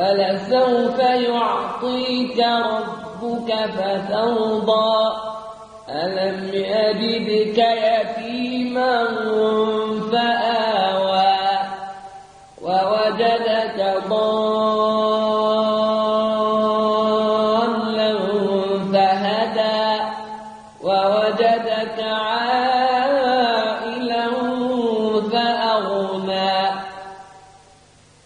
ولسوف يعطيك ربك فترضى. ألم يجدك يتيما فآوى ووجدك ضالا فهدى ووجدك عائلا